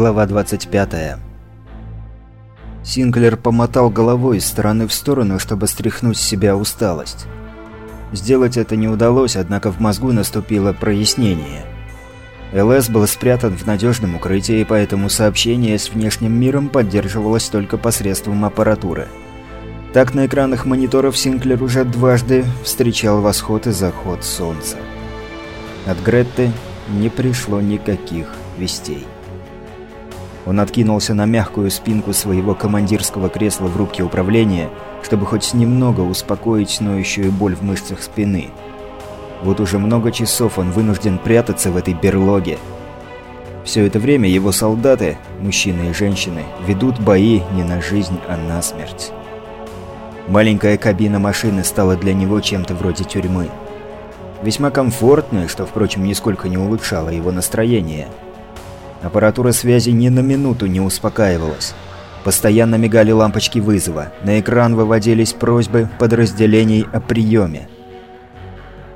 Глава 25. Синклер помотал головой из стороны в сторону, чтобы стряхнуть с себя усталость. Сделать это не удалось, однако в мозгу наступило прояснение. ЛС был спрятан в надежном укрытии, поэтому сообщение с внешним миром поддерживалось только посредством аппаратуры. Так на экранах мониторов Синклер уже дважды встречал восход и заход солнца. От Гретты не пришло никаких вестей. Он откинулся на мягкую спинку своего командирского кресла в рубке управления, чтобы хоть немного успокоить ноющую боль в мышцах спины. Вот уже много часов он вынужден прятаться в этой берлоге. Все это время его солдаты, мужчины и женщины, ведут бои не на жизнь, а на смерть. Маленькая кабина машины стала для него чем-то вроде тюрьмы. Весьма комфортная, что, впрочем, нисколько не улучшало его настроение – Аппаратура связи ни на минуту не успокаивалась. Постоянно мигали лампочки вызова. На экран выводились просьбы подразделений о приеме.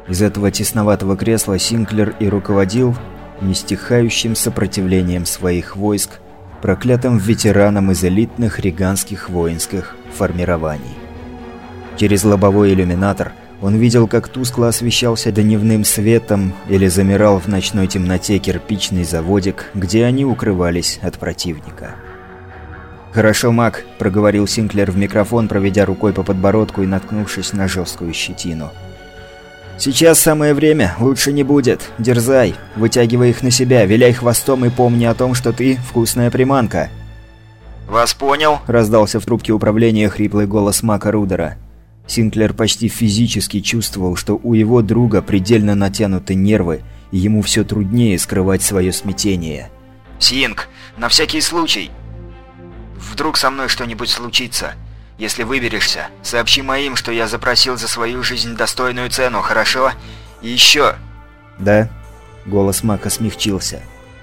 Из этого тесноватого кресла Синклер и руководил нестихающим сопротивлением своих войск проклятым ветеранам из элитных риганских воинских формирований. Через лобовой иллюминатор – он видел, как тускло освещался дневным светом или замирал в ночной темноте кирпичный заводик, где они укрывались от противника. «Хорошо, Мак», – проговорил Синклер в микрофон, проведя рукой по подбородку и наткнувшись на жесткую щетину. «Сейчас самое время, лучше не будет. Дерзай, вытягивай их на себя, виляй хвостом и помни о том, что ты – вкусная приманка». «Вас понял?» – раздался в трубке управления хриплый голос Мака Рудера. Синклер почти физически чувствовал, что у его друга предельно натянуты нервы, и ему все труднее скрывать свое смятение. «Синк, на всякий случай. Вдруг со мной что-нибудь случится. Если выберешься, сообщи моим, что я запросил за свою жизнь достойную цену, хорошо? И еще...» «Да?» — голос Мака смягчился.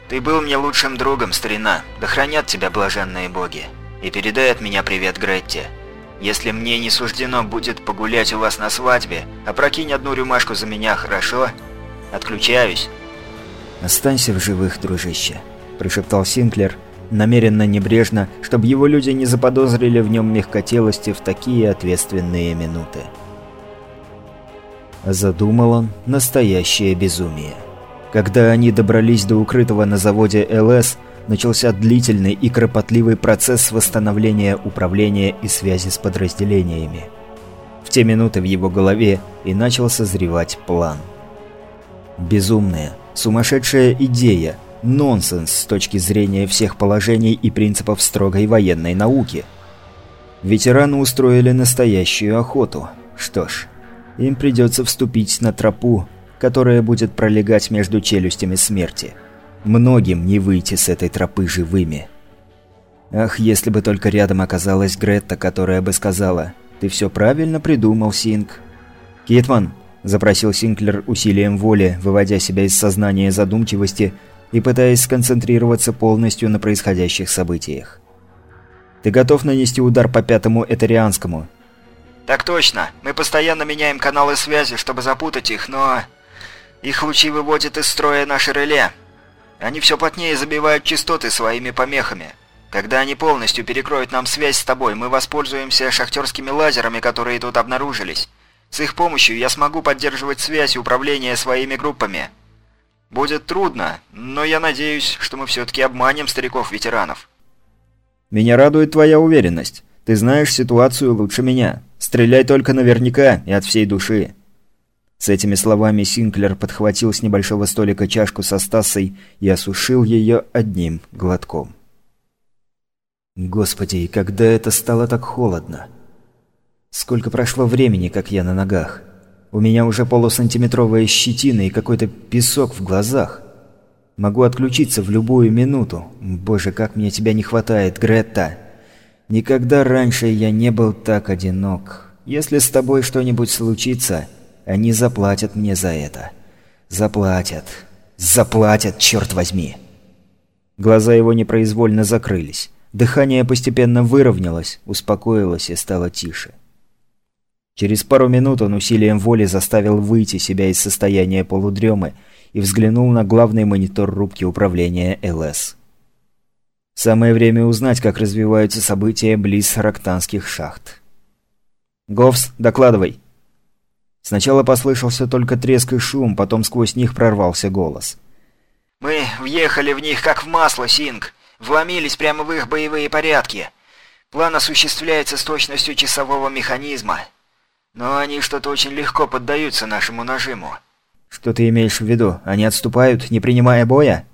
«Ты был мне лучшим другом, старина. Да хранят тебя блаженные боги. И передай от меня привет Гретте». Если мне не суждено будет погулять у вас на свадьбе, опрокинь одну рюмашку за меня, хорошо? Отключаюсь». «Останься в живых, дружище», – прошептал Синклер, намеренно небрежно, чтобы его люди не заподозрили в нем мягкотелости в такие ответственные минуты. Задумал он настоящее безумие. Когда они добрались до укрытого на заводе ЛС – начался длительный и кропотливый процесс восстановления управления и связи с подразделениями. В те минуты в его голове и начал созревать план. Безумная, сумасшедшая идея, нонсенс с точки зрения всех положений и принципов строгой военной науки. Ветераны устроили настоящую охоту. Что ж, им придется вступить на тропу, которая будет пролегать между челюстями смерти – Многим не выйти с этой тропы живыми. Ах, если бы только рядом оказалась Гретта, которая бы сказала «Ты все правильно придумал, Синк». «Китман», – запросил Синклер усилием воли, выводя себя из сознания задумчивости и пытаясь сконцентрироваться полностью на происходящих событиях. «Ты готов нанести удар по пятому Этерианскому?» «Так точно. Мы постоянно меняем каналы связи, чтобы запутать их, но... Их лучи выводят из строя наше реле. Они все плотнее забивают частоты своими помехами. Когда они полностью перекроют нам связь с тобой, мы воспользуемся шахтерскими лазерами, которые тут обнаружились. С их помощью я смогу поддерживать связь и управление своими группами. Будет трудно, но я надеюсь, что мы все-таки обманем стариков-ветеранов. Меня радует твоя уверенность. Ты знаешь ситуацию лучше меня. Стреляй только наверняка и от всей души. С этими словами Синклер подхватил с небольшого столика чашку со Стасой и осушил ее одним глотком. Господи, и когда это стало так холодно? Сколько прошло времени, как я на ногах? У меня уже полусантиметровая щетина и какой-то песок в глазах. Могу отключиться в любую минуту. Боже, как мне тебя не хватает, Гретта. Никогда раньше я не был так одинок. Если с тобой что-нибудь случится, они заплатят мне за это. Заплатят. Заплатят, черт возьми. Глаза его непроизвольно закрылись. Дыхание постепенно выровнялось, успокоилось и стало тише. Через пару минут он усилием воли заставил выйти себя из состояния полудремы и взглянул на главный монитор рубки управления ЛС. Самое время узнать, как развиваются события близ рактанских шахт. «Говс, докладывай!» Сначала послышался только треск и шум, потом сквозь них прорвался голос. «Мы въехали в них как в масло, Синг. Вломились прямо в их боевые порядки. План осуществляется с точностью часового механизма. Но они что-то очень легко поддаются нашему нажиму». «Что ты имеешь в виду? Они отступают, не принимая боя?»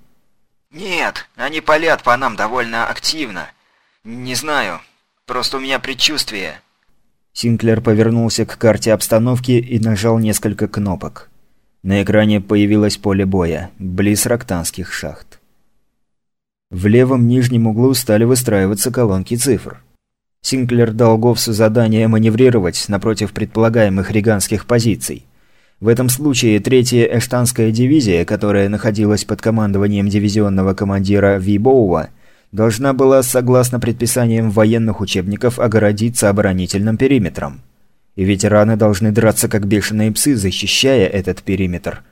«Нет, они палят по нам довольно активно. Не знаю, просто у меня предчувствие». Синклер повернулся к карте обстановки и нажал несколько кнопок. На экране появилось поле боя, близ рактанских шахт. В левом нижнем углу стали выстраиваться колонки цифр. Синклер дал Говсу задание маневрировать напротив предполагаемых риганских позиций. В этом случае третья Эштанская дивизия, которая находилась под командованием дивизионного командира Вибоува, должна была, согласно предписаниям военных учебников, огородиться оборонительным периметром. И ветераны должны драться как бешеные псы, защищая этот периметр.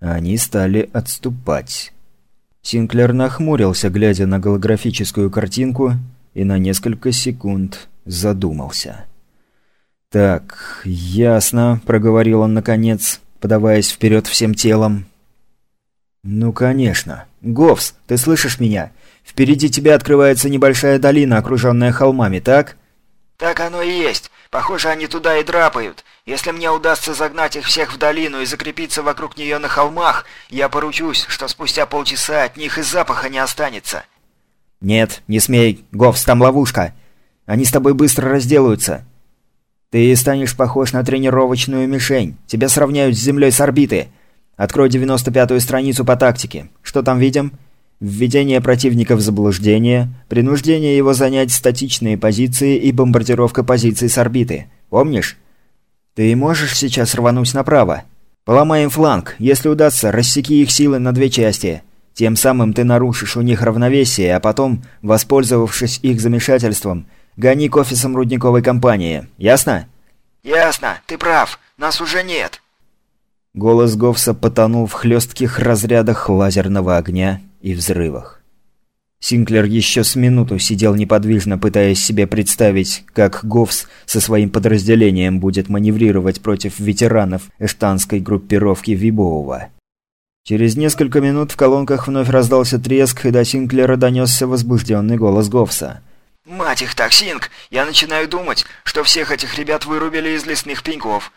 Они стали отступать. Синклер нахмурился, глядя на голографическую картинку, и на несколько секунд задумался. «Так, ясно», — проговорил он наконец, подаваясь вперед всем телом. «Ну, конечно. Говс, ты слышишь меня? Впереди тебя открывается небольшая долина, окруженная холмами, так?» «Так оно и есть. Похоже, они туда и драпают. Если мне удастся загнать их всех в долину и закрепиться вокруг нее на холмах, я поручусь, что спустя полчаса от них и запаха не останется». «Нет, не смей. Говс, там ловушка. Они с тобой быстро разделаются. Ты станешь похож на тренировочную мишень. Тебя сравняют с землей с орбиты. Открой 95-ю страницу по тактике. Что там видим? Введение противника в заблуждение, принуждение его занять статичные позиции и бомбардировка позиций с орбиты. Помнишь? Ты можешь сейчас рвануть направо? Поломаем фланг. Если удастся, рассеки их силы на две части. Тем самым ты нарушишь у них равновесие, а потом, воспользовавшись их замешательством, Гони к офисам рудниковой компании. Ясно?» «Ясно. Ты прав. Нас уже нет». Голос Говса потонул в хлестких разрядах лазерного огня и взрывах. Синклер еще с минуту сидел неподвижно, пытаясь себе представить, как Говс со своим подразделением будет маневрировать против ветеранов эштанской группировки Вибоува. Через несколько минут в колонках вновь раздался треск, и до Синклера донесся возбужденный голос Говса – «Мать их так, Синг! Я начинаю думать, что всех этих ребят вырубили из лесных пеньков.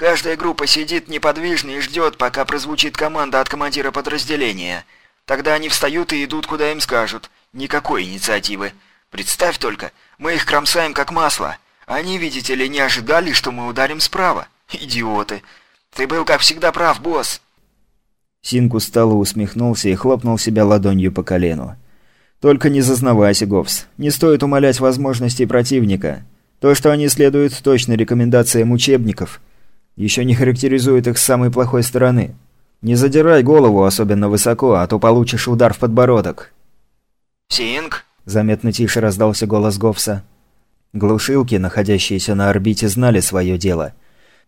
Каждая группа сидит неподвижно и ждет, пока прозвучит команда от командира подразделения. Тогда они встают и идут, куда им скажут. Никакой инициативы. Представь только, мы их кромсаем как масло. Они, видите ли, не ожидали, что мы ударим справа. Идиоты. Ты был, как всегда, прав, босс». Синг устало усмехнулся и хлопнул себя ладонью по колену. Только не зазнавайся, Говс. Не стоит умалять возможностей противника. То, что они следуют точно рекомендациям учебников, еще не характеризует их с самой плохой стороны. Не задирай голову особенно высоко, а то получишь удар в подбородок. «Синг?» – заметно тише раздался голос Говса. Глушилки, находящиеся на орбите, знали свое дело.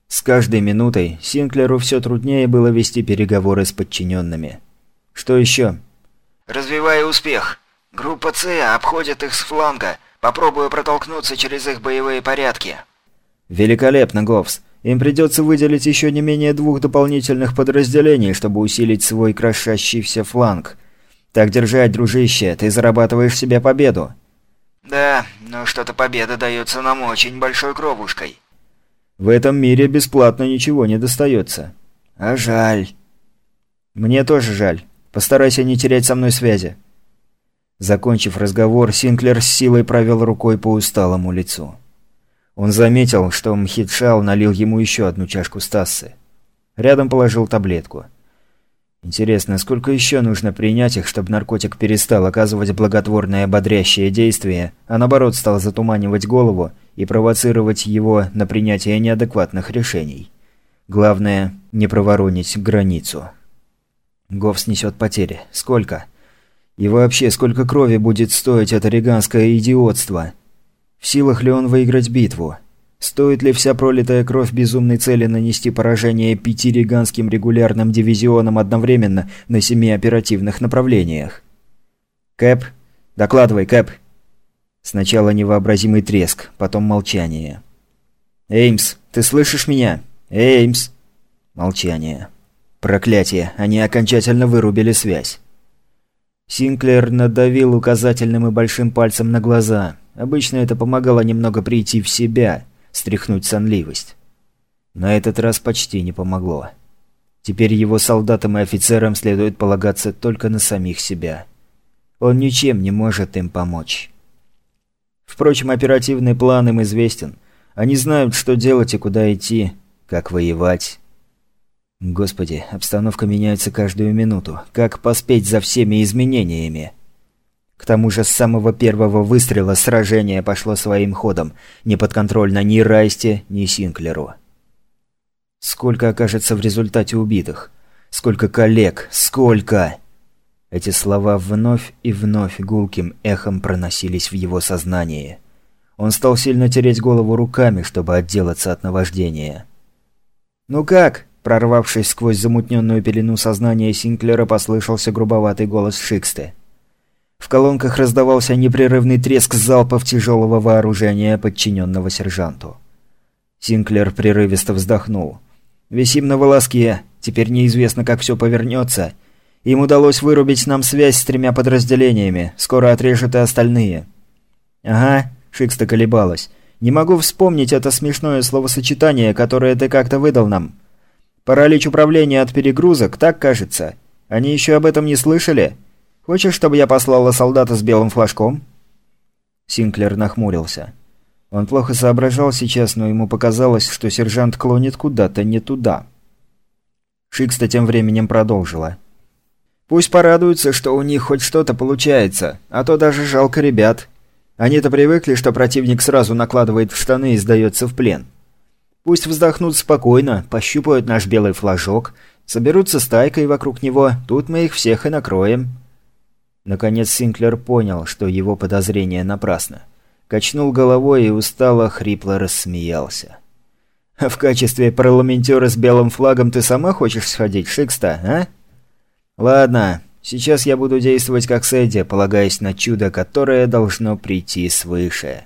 С каждой минутой Синклеру все труднее было вести переговоры с подчиненными. «Что еще?» «Развивай успех. «Группа С обходит их с фланга. Попробую протолкнуться через их боевые порядки». «Великолепно, Говс. Им придется выделить еще не менее двух дополнительных подразделений, чтобы усилить свой крошащийся фланг. Так держать, дружище, ты зарабатываешь себе победу». «Да, но что-то победа дается нам очень большой кровушкой». «В этом мире бесплатно ничего не достается». «А жаль». «Мне тоже жаль. Постарайся не терять со мной связи». Закончив разговор, Синклер с силой провел рукой по усталому лицу. Он заметил, что Мхитшал налил ему еще одну чашку Стассы. Рядом положил таблетку. Интересно, сколько еще нужно принять их, чтобы наркотик перестал оказывать благотворное ободрящее действие, а наоборот стал затуманивать голову и провоцировать его на принятие неадекватных решений. Главное, не проворонить границу. Говс несет потери. Сколько? И вообще, сколько крови будет стоить это риганское идиотство? В силах ли он выиграть битву? Стоит ли вся пролитая кровь безумной цели нанести поражение пяти риганским регулярным дивизионам одновременно на семи оперативных направлениях? Кэп, «Докладывай, Кэп». Сначала невообразимый треск, потом молчание. «Эймс, ты слышишь меня? Эймс!» Молчание. Проклятие, они окончательно вырубили связь. Синклер надавил указательным и большим пальцем на глаза. Обычно это помогало немного прийти в себя, стряхнуть сонливость. На этот раз почти не помогло. Теперь его солдатам и офицерам следует полагаться только на самих себя. Он ничем не может им помочь. Впрочем, оперативный план им известен. Они знают, что делать и куда идти, как воевать. Господи, обстановка меняется каждую минуту. Как поспеть за всеми изменениями? К тому же с самого первого выстрела сражение пошло своим ходом, не подконтрольно ни Райсте, ни Синклеру. Сколько окажется в результате убитых? Сколько коллег? Сколько? Эти слова вновь и вновь гулким эхом проносились в его сознании. Он стал сильно тереть голову руками, чтобы отделаться от наваждения. «Ну как?» Прорвавшись сквозь замутненную пелену сознания Синклера, послышался грубоватый голос Шиксты. В колонках раздавался непрерывный треск залпов тяжелого вооружения, подчиненного сержанту. Синклер прерывисто вздохнул. «Висим на волоске. Теперь неизвестно, как все повернется. Им удалось вырубить нам связь с тремя подразделениями. Скоро отрежут и остальные». «Ага», — Шикста колебалась. «Не могу вспомнить это смешное словосочетание, которое ты как-то выдал нам. Паралич управления от перегрузок, так кажется. Они еще об этом не слышали? Хочешь, чтобы я послала солдата с белым флажком?» Синклер нахмурился. Он плохо соображал сейчас, но ему показалось, что сержант клонит куда-то не туда. Шикста тем временем продолжила. «Пусть порадуются, что у них хоть что-то получается, а то даже жалко ребят. Они-то привыкли, что противник сразу накладывает в штаны и сдается в плен. Пусть вздохнут спокойно, пощупают наш белый флажок, соберутся стайкой вокруг него, тут мы их всех и накроем». Наконец Синклер понял, что его подозрение напрасно. Качнул головой и устало, хрипло рассмеялся. «А в качестве парламентера с белым флагом ты сама хочешь сходить, Шикста, а?» «Ладно, сейчас я буду действовать как Сэдди, полагаясь на чудо, которое должно прийти свыше».